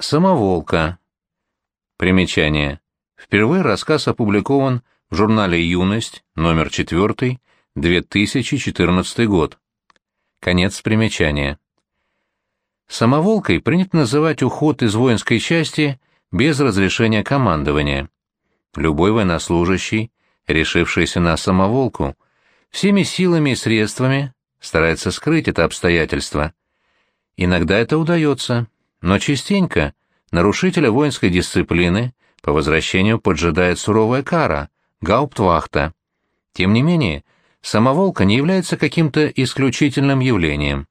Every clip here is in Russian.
Самоволка. Примечание. Впервые рассказ опубликован в журнале «Юность», номер 4, 2014 год. Конец примечания. Самоволкой принято называть уход из воинской части без разрешения командования. Любой военнослужащий, решившийся на самоволку, всеми силами и средствами старается скрыть это обстоятельство. Иногда это удается, но частенько нарушителя воинской дисциплины по возвращению поджидает суровая кара, гауптвахта. Тем не менее, самоволка не является каким-то исключительным явлением.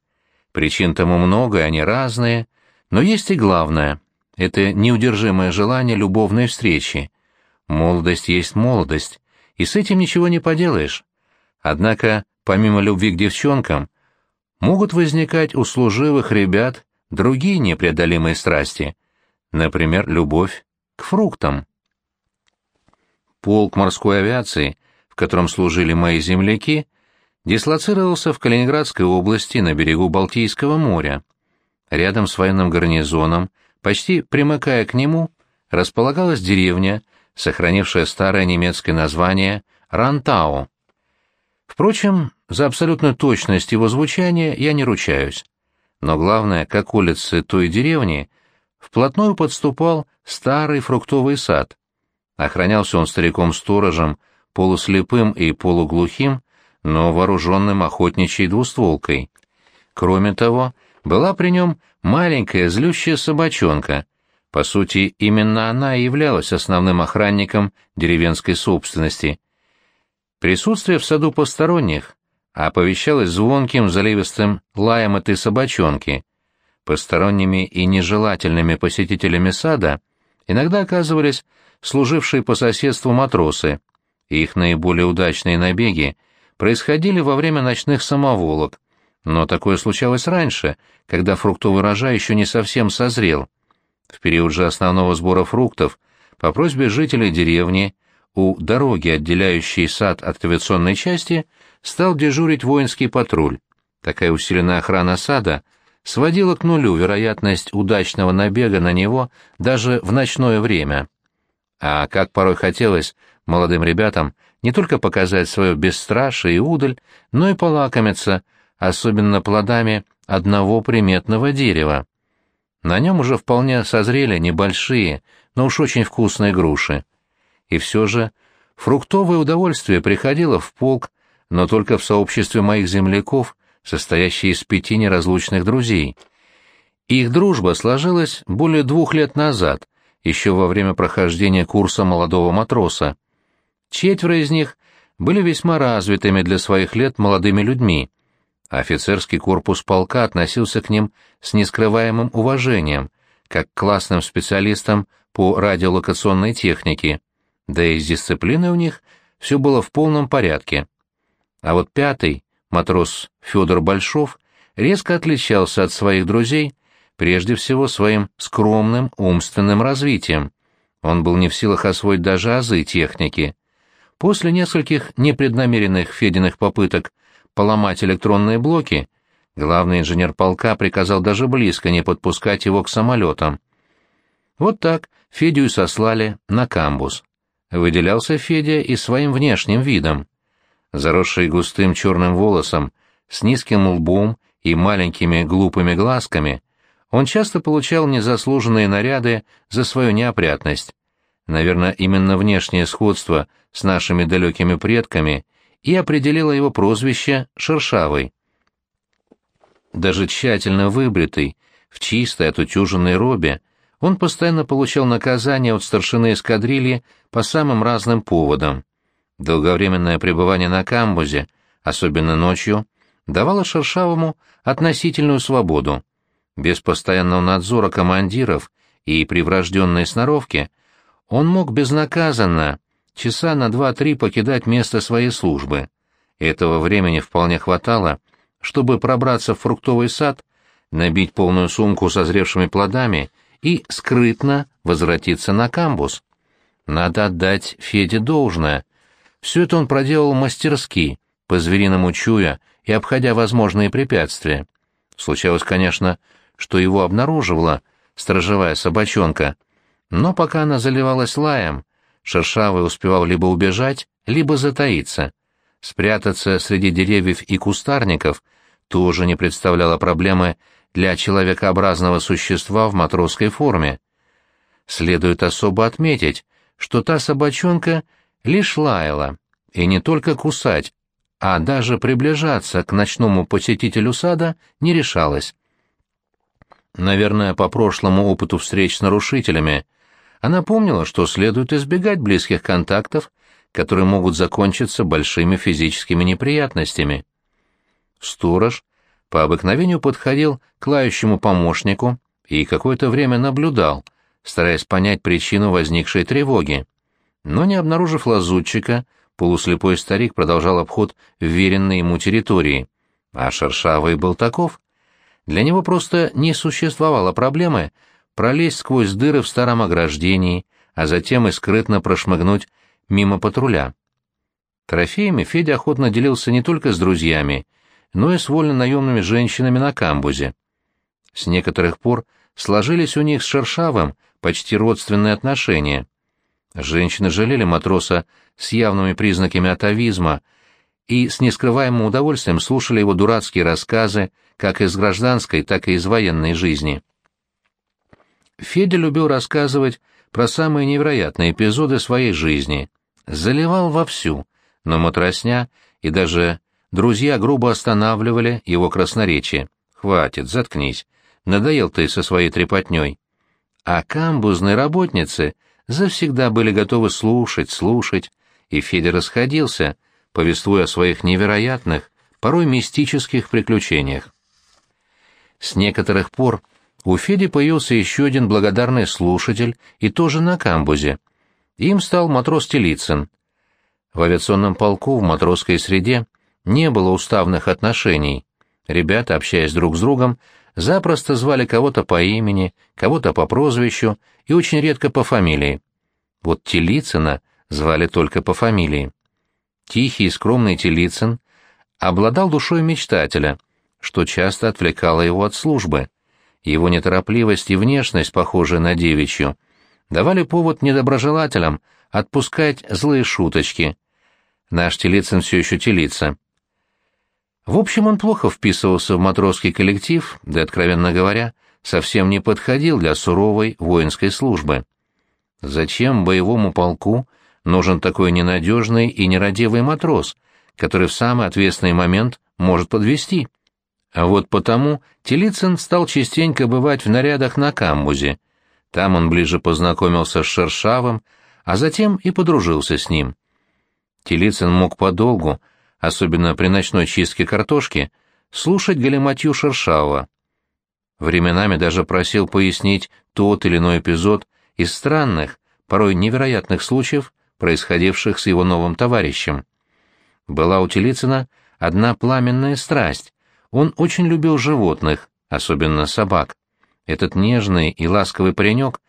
Причин тому много, и они разные, но есть и главное — это неудержимое желание любовной встречи. Молодость есть молодость, и с этим ничего не поделаешь. Однако, помимо любви к девчонкам, могут возникать у служивых ребят другие непреодолимые страсти, например, любовь к фруктам. Полк морской авиации, в котором служили мои земляки, дислоцировался в Калининградской области на берегу Балтийского моря. Рядом с военным гарнизоном, почти примыкая к нему, располагалась деревня, сохранившая старое немецкое название Рантау. Впрочем, за абсолютную точность его звучания я не ручаюсь. Но главное, как улицы той деревни, вплотную подступал старый фруктовый сад. Охранялся он стариком-сторожем, полуслепым и полуглухим, но вооруженным охотничьей двустволкой. Кроме того, была при нем маленькая злющая собачонка. По сути, именно она и являлась основным охранником деревенской собственности. Присутствие в саду посторонних оповещалось звонким заливистым лаем этой собачонки. Посторонними и нежелательными посетителями сада иногда оказывались служившие по соседству матросы. Их наиболее удачные набеги происходили во время ночных самоволок, но такое случалось раньше, когда фруктовый урожай еще не совсем созрел. В период же основного сбора фруктов, по просьбе жителей деревни, у дороги, отделяющей сад от авиационной части, стал дежурить воинский патруль. Такая усиленная охрана сада сводила к нулю вероятность удачного набега на него даже в ночное время. А как порой хотелось молодым ребятам не только показать свое бесстрашие и удаль, но и полакомиться, особенно плодами одного приметного дерева. На нем уже вполне созрели небольшие, но уж очень вкусные груши. И все же фруктовое удовольствие приходило в полк но только в сообществе моих земляков, состоящей из пяти неразлучных друзей. Их дружба сложилась более двух лет назад, еще во время прохождения курса молодого матроса. Четверо из них были весьма развитыми для своих лет молодыми людьми. Офицерский корпус полка относился к ним с нескрываемым уважением, как к классным специалистам по радиолокационной технике, да и с дисциплиной у них все было в полном порядке. А вот пятый, матрос Федор Большов, резко отличался от своих друзей, прежде всего своим скромным умственным развитием. Он был не в силах освоить даже азы техники. После нескольких непреднамеренных Фединых попыток поломать электронные блоки, главный инженер полка приказал даже близко не подпускать его к самолетам. Вот так Федю сослали на камбус. Выделялся Федя и своим внешним видом заросший густым черным волосом, с низким лбом и маленькими глупыми глазками, он часто получал незаслуженные наряды за свою неопрятность. Наверное, именно внешнее сходство с нашими далекими предками и определило его прозвище «Шершавый». Даже тщательно выбритый, в чистой отутюженной робе, он постоянно получал наказание от старшины эскадрильи по самым разным поводам. Долговременное пребывание на камбузе, особенно ночью, давало Шершавому относительную свободу. Без постоянного надзора командиров и при врожденной сноровке он мог безнаказанно часа на два-три покидать место своей службы. Этого времени вполне хватало, чтобы пробраться в фруктовый сад, набить полную сумку созревшими плодами и скрытно возвратиться на камбус. Надо отдать Феде должное. Все это он проделал мастерски, по-звериному чуя и обходя возможные препятствия. Случалось, конечно, что его обнаруживала сторожевая собачонка, но пока она заливалась лаем, Шершавый успевал либо убежать, либо затаиться. Спрятаться среди деревьев и кустарников тоже не представляло проблемы для человекообразного существа в матросской форме. Следует особо отметить, что та собачонка лишь лаяла, и не только кусать, а даже приближаться к ночному посетителю сада не решалась. Наверное, по прошлому опыту встреч с нарушителями, она помнила, что следует избегать близких контактов, которые могут закончиться большими физическими неприятностями. Сторож по обыкновению подходил к лающему помощнику и какое-то время наблюдал, стараясь понять причину возникшей тревоги. Но не обнаружив лазутчика, полуслепой старик продолжал обход вверенной ему территории, а Шершавый был таков. Для него просто не существовало проблемы пролезть сквозь дыры в старом ограждении, а затем и скрытно прошмыгнуть мимо патруля. Трофеями Федя охотно делился не только с друзьями, но и с вольно-наемными женщинами на камбузе. С некоторых пор сложились у них с Шершавым почти родственные отношения. Женщины жалели матроса с явными признаками атовизма и с нескрываемым удовольствием слушали его дурацкие рассказы как из гражданской, так и из военной жизни. Федя любил рассказывать про самые невероятные эпизоды своей жизни, заливал вовсю, но матросня и даже друзья грубо останавливали его красноречие. «Хватит, заткнись, надоел ты со своей трепотней». А камбузные работницы завсегда были готовы слушать, слушать, и Федя расходился, повествуя о своих невероятных, порой мистических приключениях. С некоторых пор у Феди появился еще один благодарный слушатель, и тоже на камбузе. Им стал матрос Телицын. В авиационном полку в матросской среде не было уставных отношений. Ребята, общаясь друг с другом, запросто звали кого-то по имени, кого-то по прозвищу и очень редко по фамилии. Вот Телицына звали только по фамилии. Тихий и скромный Телицын обладал душой мечтателя, что часто отвлекало его от службы. Его неторопливость и внешность, похожая на девичью, давали повод недоброжелателям отпускать злые шуточки. Наш Телицын все еще телится. В общем, он плохо вписывался в матросский коллектив, да, откровенно говоря, совсем не подходил для суровой воинской службы. Зачем боевому полку нужен такой ненадежный и нерадивый матрос, который в самый ответственный момент может подвести? А вот потому Телицын стал частенько бывать в нарядах на камбузе. Там он ближе познакомился с Шершавым, а затем и подружился с ним. Телицын мог подолгу, особенно при ночной чистке картошки, слушать галиматью Шершавого. Временами даже просил пояснить тот или иной эпизод из странных, порой невероятных случаев, происходивших с его новым товарищем. Была у Телицына одна пламенная страсть. Он очень любил животных, особенно собак. Этот нежный и ласковый паренек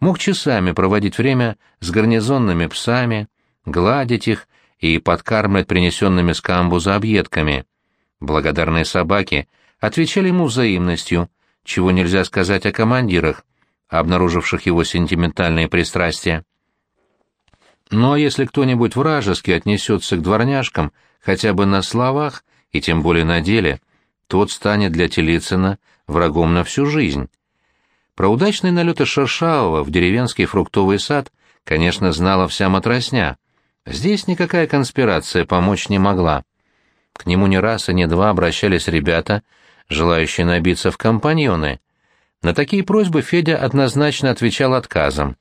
мог часами проводить время с гарнизонными псами, гладить их и подкармливать принесенными с камбуза объедками. Благодарные собаки отвечали ему взаимностью, чего нельзя сказать о командирах, обнаруживших его сентиментальные пристрастия. А если кто-нибудь вражески отнесется к дворняжкам хотя бы на словах, и тем более на деле, тот станет для Телицына врагом на всю жизнь. Про удачные налеты Шершавого в деревенский фруктовый сад, конечно, знала вся матросня. Здесь никакая конспирация помочь не могла. К нему не раз и не два обращались ребята, желающие набиться в компаньоны. На такие просьбы Федя однозначно отвечал отказом.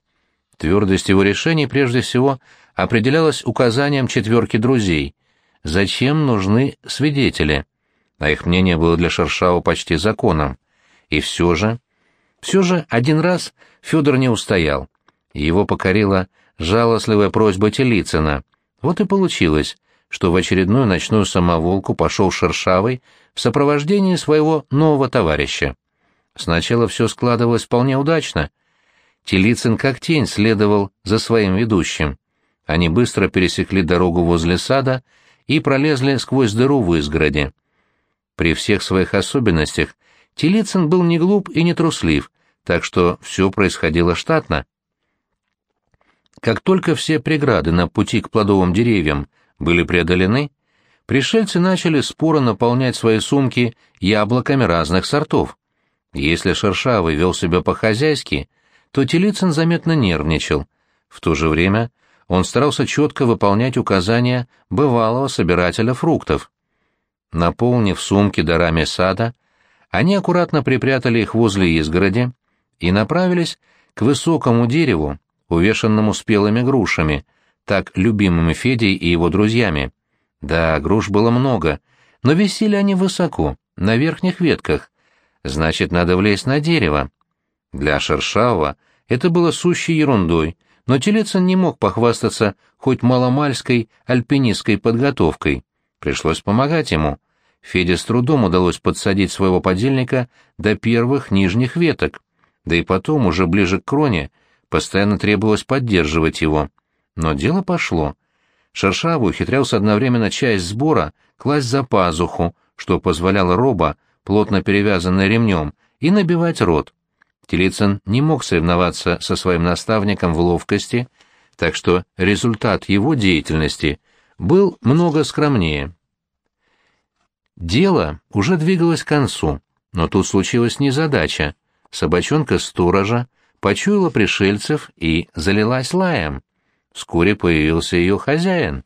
Твердость его решений прежде всего определялась указанием четверки друзей. Зачем нужны свидетели? А их мнение было для Шершава почти законом. И все же... Все же один раз Федор не устоял. Его покорила жалостливая просьба Телицына. Вот и получилось, что в очередную ночную самоволку пошел Шершавый в сопровождении своего нового товарища. Сначала все складывалось вполне удачно. Телицын как тень следовал за своим ведущим. Они быстро пересекли дорогу возле сада и пролезли сквозь дыру в изгороде. При всех своих особенностях Телицын был не глуп и не труслив, так что все происходило штатно. Как только все преграды на пути к плодовым деревьям были преодолены, пришельцы начали споро наполнять свои сумки яблоками разных сортов. Если Шершавый вел себя по-хозяйски, то Телицын заметно нервничал. В то же время он старался четко выполнять указания бывалого собирателя фруктов. Наполнив сумки дарами сада, они аккуратно припрятали их возле изгороди и направились к высокому дереву, увешанному спелыми грушами, так любимыми Федей и его друзьями. Да, груш было много, но висели они высоко, на верхних ветках. Значит, надо влезть на дерево. Для Шершавого это было сущей ерундой, но Телецин не мог похвастаться хоть маломальской альпинистской подготовкой. Пришлось помогать ему. Феде с трудом удалось подсадить своего подельника до первых нижних веток. Да и потом, уже ближе к кроне, постоянно требовалось поддерживать его. Но дело пошло. Шершавый ухитрялся одновременно часть сбора класть за пазуху, что позволяло роба, плотно перевязанный ремнем, и набивать рот. Телицын не мог соревноваться со своим наставником в ловкости, так что результат его деятельности был много скромнее. Дело уже двигалось к концу, но тут случилась незадача. Собачонка-сторожа почуяла пришельцев и залилась лаем. Вскоре появился ее хозяин.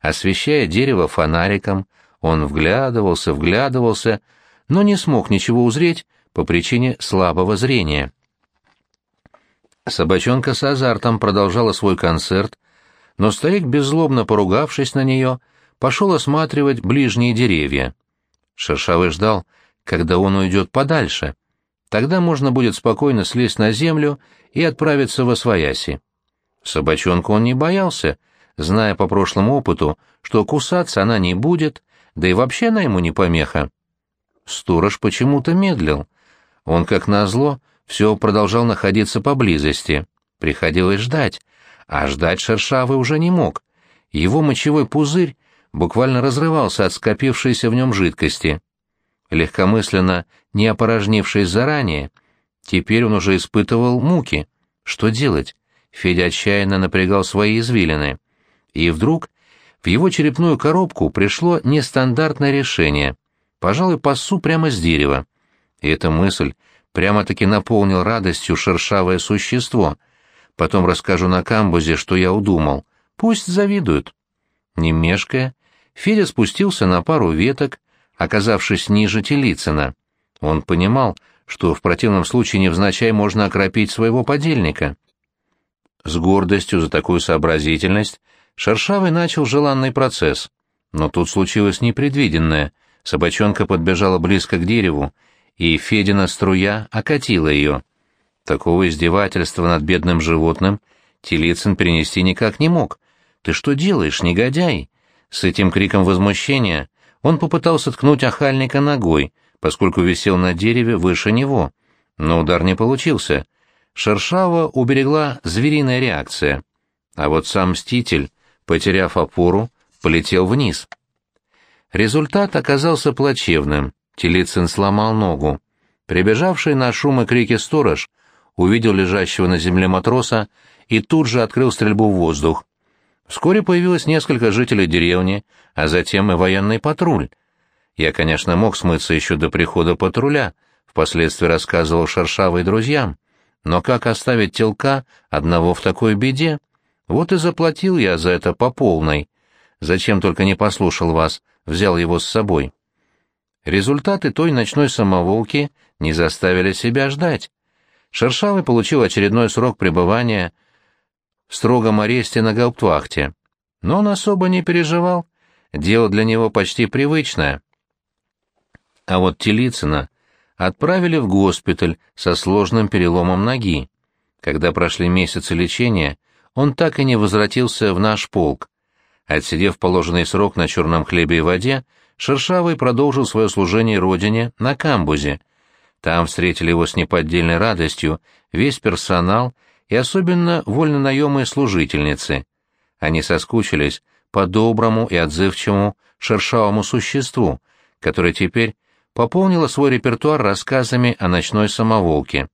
Освещая дерево фонариком, он вглядывался, вглядывался, но не смог ничего узреть, по причине слабого зрения. Собачонка с азартом продолжала свой концерт, но старик, беззлобно поругавшись на нее, пошел осматривать ближние деревья. Шершавый ждал, когда он уйдет подальше. Тогда можно будет спокойно слезть на землю и отправиться во свояси. Собачонку он не боялся, зная по прошлому опыту, что кусаться она не будет, да и вообще она ему не помеха. Сторож почему-то медлил — он, как назло, все продолжал находиться поблизости. Приходилось ждать, а ждать Шершавый уже не мог. Его мочевой пузырь буквально разрывался от скопившейся в нем жидкости. Легкомысленно, не опорожнившись заранее, теперь он уже испытывал муки. Что делать? Федя отчаянно напрягал свои извилины. И вдруг в его черепную коробку пришло нестандартное решение. Пожалуй, пасу прямо с дерева и эта мысль прямо-таки наполнил радостью шершавое существо. Потом расскажу на камбузе, что я удумал. Пусть завидуют. Не мешкая, Федя спустился на пару веток, оказавшись ниже Телицына. Он понимал, что в противном случае невзначай можно окропить своего подельника. С гордостью за такую сообразительность Шершавый начал желанный процесс. Но тут случилось непредвиденное. Собачонка подбежала близко к дереву и Федина струя окатила ее. Такого издевательства над бедным животным Телицын перенести никак не мог. «Ты что делаешь, негодяй?» С этим криком возмущения он попытался ткнуть охальника ногой, поскольку висел на дереве выше него. Но удар не получился. Шершава уберегла звериная реакция. А вот сам Мститель, потеряв опору, полетел вниз. Результат оказался плачевным. Телицын сломал ногу. Прибежавший на шум и крики сторож увидел лежащего на земле матроса и тут же открыл стрельбу в воздух. Вскоре появилось несколько жителей деревни, а затем и военный патруль. Я, конечно, мог смыться еще до прихода патруля, впоследствии рассказывал Шершавый друзьям. Но как оставить телка одного в такой беде? Вот и заплатил я за это по полной. Зачем только не послушал вас, взял его с собой. Результаты той ночной самоволки не заставили себя ждать. Шершавый получил очередной срок пребывания строгом аресте на гауптвахте. Но он особо не переживал, дело для него почти привычное. А вот Телицына отправили в госпиталь со сложным переломом ноги. Когда прошли месяцы лечения, он так и не возвратился в наш полк. Отсидев положенный срок на черном хлебе и воде, Шершавый продолжил свое служение родине на камбузе. Там встретили его с неподдельной радостью весь персонал и особенно вольнонаемые служительницы. Они соскучились по доброму и отзывчивому шершавому существу, которое теперь пополнило свой репертуар рассказами о ночной самоволке.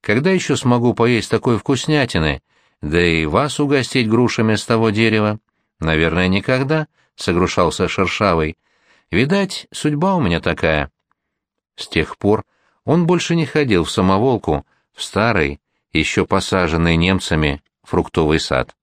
Когда еще смогу поесть такой вкуснятины, да и вас угостить грушами с того дерева? Наверное, никогда, — согрушался Шершавый. Видать, судьба у меня такая. С тех пор он больше не ходил в самоволку, в старый, еще посаженный немцами, фруктовый сад.